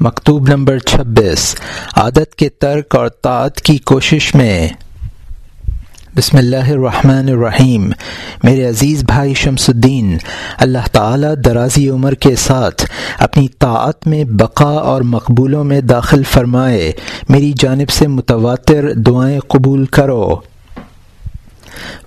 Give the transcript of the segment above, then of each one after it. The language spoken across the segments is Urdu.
مکتوب نمبر چھبیس، عادت کے ترک اور طاعت کی کوشش میں۔ بسم اللہ الرحمن الرحیم۔ میرے عزیز بھائی شمس الدین، اللہ تعالی درازی عمر کے ساتھ اپنی طاعت میں بقا اور مقبولوں میں داخل فرمائے، میری جانب سے متواتر دعائیں قبول کرو۔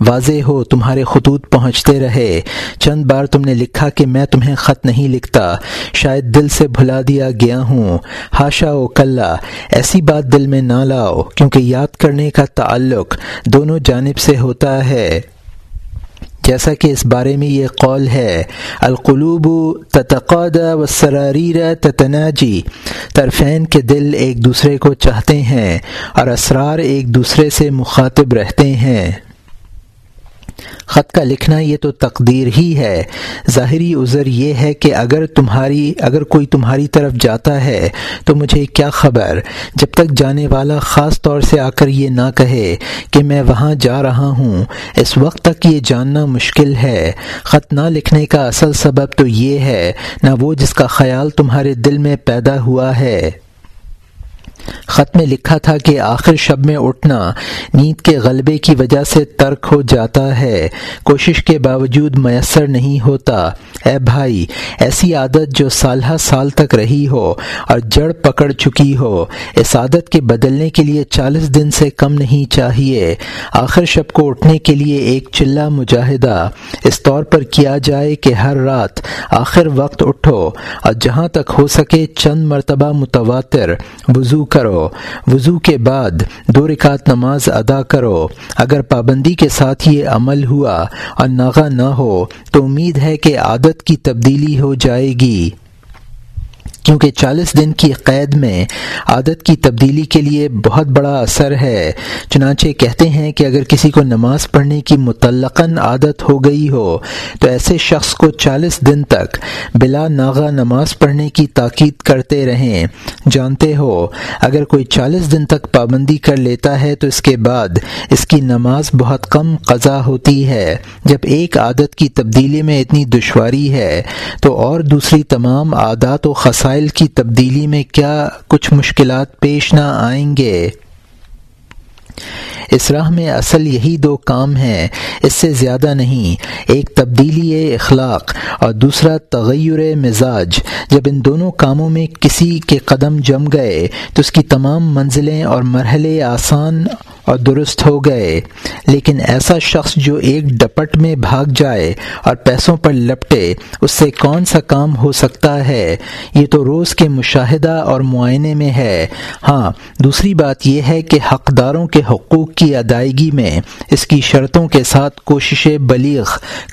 واضح ہو، تمہارے خطوط پہنچتے رہے۔ چند بار تم نے لکھا کہ میں تمہیں خط نہیں لکھتا۔ شاید دل سے بھلا دیا گیا ہوں۔ ہاشا و کلّا، ایسی بات دل میں نہ لاؤ، کیونکہ یاد کرنے کا تعلق دونوں جانب سے ہوتا ہے۔ جیسا کہ اس بارے میں یہ قول ہے، القلوب تتقاد و سراریر تتناجی۔ طرفین کے دل ایک دوسرے کو چاہتے ہیں اور اسرار ایک دوسرے سے مخاطب رہتے ہیں۔ خط کا لکھنا یہ تو تقدیر ہی ہے۔ ظاہری عذر یہ ہے کہ اگر تمہاری، اگر کوئی تمہاری طرف جاتا ہے تو مجھے کیا خبر؟ جب تک جانے والا خاص طور سے آ کر یہ نہ کہے کہ میں وہاں جا رہا ہوں، اس وقت تک یہ جاننا مشکل ہے۔ خط نہ لکھنے کا اصل سبب تو یہ ہے، نہ وہ جس کا خیال تمہارے دل میں پیدا ہوا ہے۔ خط میں لکھا تھا کہ آخر شب میں اٹھنا نیند کے غلبے کی وجہ سے ترک ہو جاتا ہے۔ کوشش کے باوجود میسر نہیں ہوتا۔ اے بھائی، ایسی عادت جو سالہ سال تک رہی ہو اور جڑ پکڑ چکی ہو، اس عادت کے بدلنے کے لیے چالیس دن سے کم نہیں چاہیے۔ آخر شب کو اٹھنے کے لیے ایک چلہ مجاہدہ۔ اس طور پر کیا جائے کہ ہر رات آخر وقت اٹھو اور جہاں تک ہو سکے چند مرتبہ متواتر۔ وضو کرو۔ وضو کے بعد دو رکعت نماز ادا کرو۔ اگر پابندی کے ساتھ یہ عمل ہوا اور ناغہ نہ ہو، تو امید ہے کہ عادت کی تبدیلی ہو جائے گی۔ کیونکہ چالیس دن کی قید میں عادت کی تبدیلی کے لیے بہت بڑا اثر ہے۔ چنانچہ کہتے ہیں کہ اگر کسی کو نماز پڑھنے کی متعلقاً عادت ہو گئی ہو، تو ایسے شخص کو چالیس دن تک بلا ناغا نماز پڑھنے کی تاکید کرتے رہیں۔ جانتے ہو، اگر کوئی چالیس دن تک پابندی کر لیتا ہے، تو اس کے بعد اس کی نماز بہت کم قضا ہوتی ہے۔ جب ایک عادت کی تبدیلی میں اتنی دشواری ہے، تو اور دوسری تمام عادات و خسائل کی تبدیلی میں کیا کچھ مشکلات پیش نہ آئیں گے؟ اس راہ میں اصل یہی دو کام ہیں، اس سے زیادہ نہیں، ایک تبدیلی اخلاق اور دوسرا تغیر مزاج۔ جب ان دونوں کاموں میں کسی کے قدم جم گئے تو اس کی تمام منزلیں اور مرحلے آسان اور درست ہو گئے۔ لیکن ایسا شخص جو ایک ڈپٹ میں بھاگ جائے اور پیسوں پر لپٹے، اس سے کون سا کام ہو سکتا ہے؟ یہ تو روز کے مشاہدہ اور معائنے میں ہے۔ ہاں دوسری بات یہ ہے کہ حقداروں کے حقوق کی ادائیگی میں اس کی شرطوں کے ساتھ کوشش بلیغ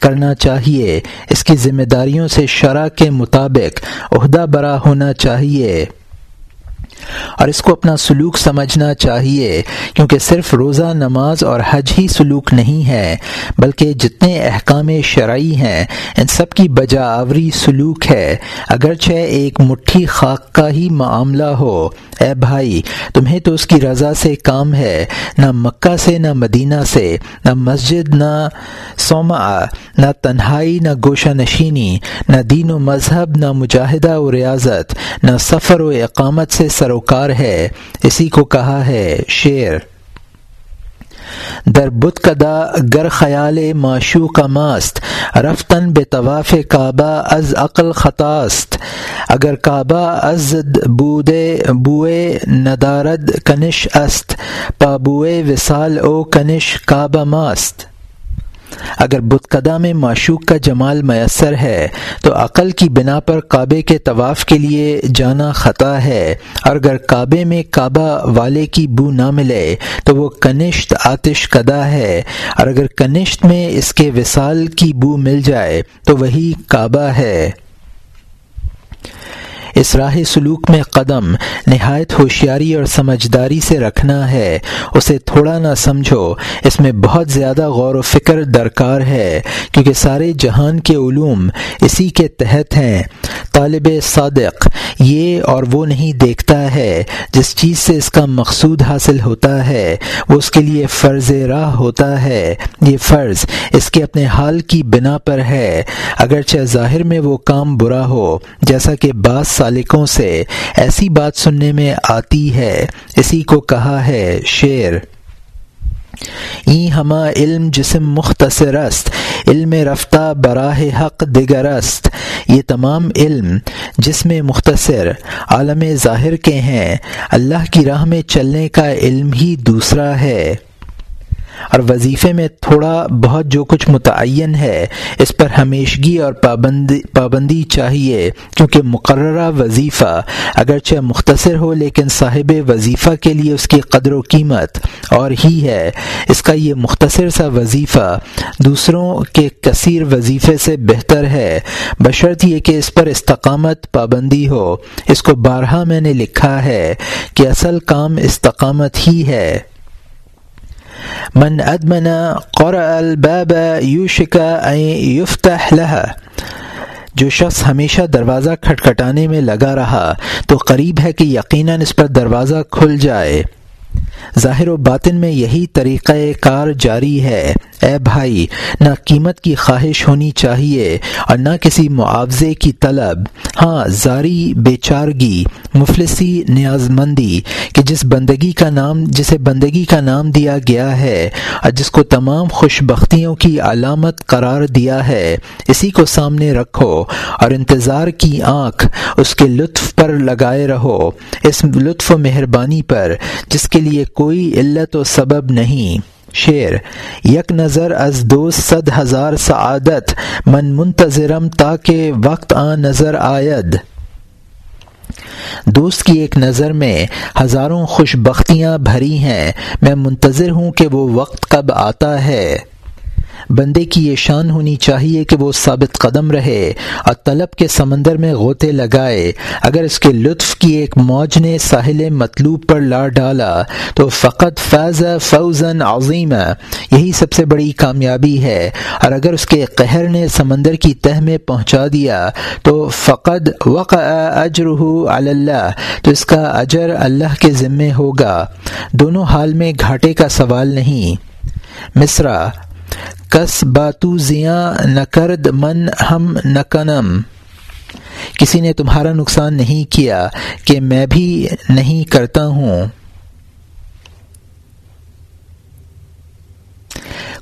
کرنا چاہیے۔ اس کی ذمہ داریوں سے شرح کے مطابق عہدہ برا ہونا چاہیے۔ اور اس کو اپنا سلوک سمجھنا چاہیے، کیونکہ صرف روزہ، نماز اور حج ہی سلوک نہیں ہے، بلکہ جتنے احکام شرعی ہیں، ان سب کی بجا آوری سلوک ہے۔ اگرچہ ایک مٹھی خاک کا ہی معاملہ ہو، اے بھائی، تمہیں تو اس کی رضا سے کام ہے، نہ مکہ سے، نہ مدینہ سے، نہ مسجد، نہ سوما نہ تنہائی، نہ گوشہ نشینی، نہ دین و مذہب، نہ مجاہدہ و ریاضت، نہ سفر و اقامت سے سروکار ہے، اسی کو کہا ہے شعر۔ در بت کدا گر خیال معشو کا ماست، رفتن بے طواف کعبہ از عقل خطاست۔ اگر کعبہ از بودے بوئے ندارد کنش است پابوئے وصال او کنش کعبہ ماست۔ اگر بتکدہ میں معشوق کا جمال میسر ہے، تو عقل کی بنا پر کعبے کے طواف کے لیے جانا خطا ہے۔ اور اگر کعبے میں کعبہ والے کی بو نہ ملے، تو وہ کنشت آتش کدا ہے۔ اور اگر کنشت میں اس کے وصال کی بو مل جائے، تو وہی کعبہ ہے۔ اس راہ سلوک میں قدم نہایت ہوشیاری اور سمجھداری سے رکھنا ہے۔ اسے تھوڑا نہ سمجھو، اس میں بہت زیادہ غور و فکر درکار ہے، کیونکہ سارے جہان کے علوم اسی کے تحت ہیں۔ طالب صادق، یہ اور وہ نہیں دیکھتا ہے، جس چیز سے اس کا مقصود حاصل ہوتا ہے، وہ اس کے لیے فرض راہ ہوتا ہے۔ یہ فرض اس کے اپنے حال کی بنا پر ہے۔ اگرچہ ظاہر میں وہ کام برا ہو، جیسا کہ بعض سالکوں سے ایسی بات سننے میں آتی ہے۔ اسی کو کہا ہے شعر۔ ای ہما علم جسم مختصر است علم رفتہ براہ حق دگر است یہ تمام علم جس میں مختصر، عالم ظاہر کے ہیں۔ اللہ کی راہ میں چلنے کا علم ہی دوسرا ہے۔ اور وظیفے میں تھوڑا بہت جو کچھ متعین ہے، اس پر ہمیشگی اور پابندی پابندی چاہیے، کیونکہ مقررہ وظیفہ اگرچہ مختصر ہو، لیکن صاحب وظیفہ کے لیے اس کی قدر و قیمت اور ہی ہے۔ اس کا یہ مختصر سا وظیفہ دوسروں کے کثیر وظیفے سے بہتر ہے۔ بشرط یہ کہ اس پر استقامت پابندی ہو۔ اس کو بارہا میں نے لکھا ہے کہ اصل کام استقامت ہی ہے۔ من ادمن قرأ الباب یوشک یفتح لها۔ جو شخص ہمیشہ دروازہ کھٹکھٹانے میں لگا رہا، تو قریب ہے کہ یقیناً اس پر دروازہ کھل جائے۔ ظاہر و باطن میں یہی طریقہ کار جاری ہے۔ اے بھائی، نہ قیمت کی خواہش ہونی چاہیے اور نہ کسی معاوضے کی طلب۔ ہاں زاری بے چارگی مفلسی نیاز مندی کہ جس بندگی کا نام، جسے بندگی کا نام دیا گیا ہے اور جس کو تمام خوش بختیوں کی علامت قرار دیا ہے، اسی کو سامنے رکھو اور انتظار کی آنکھ اس کے لطف پر لگائے رہو۔ اس لطف و مہربانی پر، جس کے لیے کوئی علت و سبب نہیں۔ شعر، یک نظر از دوست صد ہزار سعادت، من منتظرم تاکہ وقت آ نظر آید۔ دوست کی ایک نظر میں ہزاروں خوش بختیاں بھری ہیں، میں منتظر ہوں کہ وہ وقت کب آتا ہے۔ بندے کی یہ شان ہونی چاہیے کہ وہ ثابت قدم رہے اور طلب کے سمندر میں غوطے لگائے۔ اگر اس کے لطف کی ایک موج نے ساحل مطلوب پر لا ڈالا تو فقط فیض فوزن عظیم۔ یہی سب سے بڑی کامیابی ہے۔ اور اگر اس کے قہر نے سمندر کی تہ میں پہنچا دیا تو فقط وقع اجر اللہ، تو اس کا اجر اللہ کے ذمے ہوگا۔ دونوں حال میں گھاٹے کا سوال نہیں۔ مصرا کس باتو زیاں نکرد من ہم نکنم کسی نے تمہارا نقصان نہیں کیا کہ میں بھی نہیں کرتا ہوں۔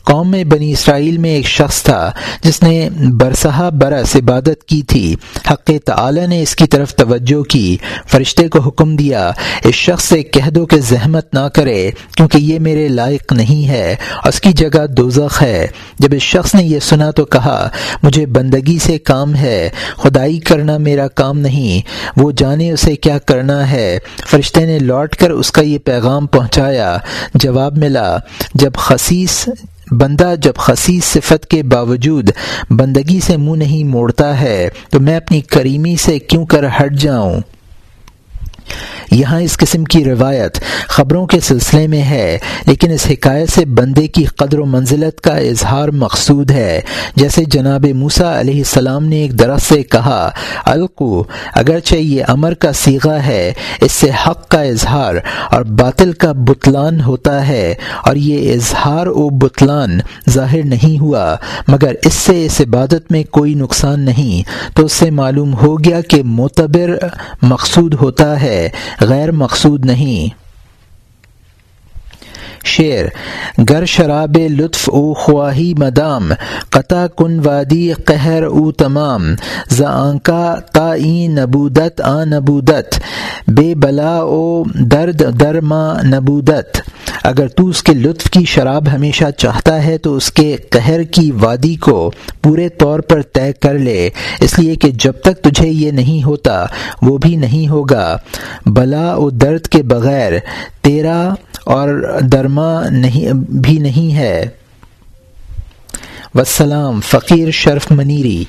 قوم میں بنی اسرائیل میں ایک شخص تھا جس نے برسہ برس عبادت کی تھی۔ حق تعالی نے اس کی طرف توجہ کی، فرشتے کو حکم دیا، اس شخص سے کہہ دو کہ زحمت نہ کرے، کیونکہ یہ میرے لائق نہیں ہے اس کی جگہ دوزخ ہے۔ جب اس شخص نے یہ سنا تو کہا، مجھے بندگی سے کام ہے، خدائی کرنا میرا کام نہیں، وہ جانے اسے کیا کرنا ہے۔ فرشتے نے لوٹ کر اس کا یہ پیغام پہنچایا۔ جواب ملا، جب خصیص بندہ جب خصیص صفت کے باوجود بندگی سے منہ نہیں موڑتا ہے، تو میں اپنی کریمی سے کیوں کر ہٹ جاؤں؟ یہاں اس قسم کی روایت خبروں کے سلسلے میں ہے، لیکن اس حکایت سے بندے کی قدر و منزلت کا اظہار مقصود ہے۔ جیسے جناب موسا علیہ السلام نے ایک درخت سے کہا، القو، اگرچہ یہ امر کا سیغہ ہے، اس سے حق کا اظہار اور باطل کا بتلان ہوتا ہے، اور یہ اظہار و بتلان ظاہر نہیں ہوا، مگر اس سے اس عبادت میں کوئی نقصان نہیں۔ تو اس سے معلوم ہو گیا کہ معتبر مقصود ہوتا ہے۔ غیر مقصود نہیں۔ شعر، گر شراب لطف او خواہی مدام، قطع کن وادی قہر او تمام آنکا تا این نبودت، آ نبودت، بے بلا او درد درما نبودت۔ اگر تو اس کے لطف کی شراب ہمیشہ چاہتا ہے تو اس کے قہر کی وادی کو پورے طور پر طے کر لے۔ اس لیے کہ جب تک تجھے یہ نہیں ہوتا، وہ بھی نہیں ہوگا۔ بلا و درد کے بغیر تیرا اور درما نہیں بھی نہیں ہے۔ وسلام فقیر شرف منیری۔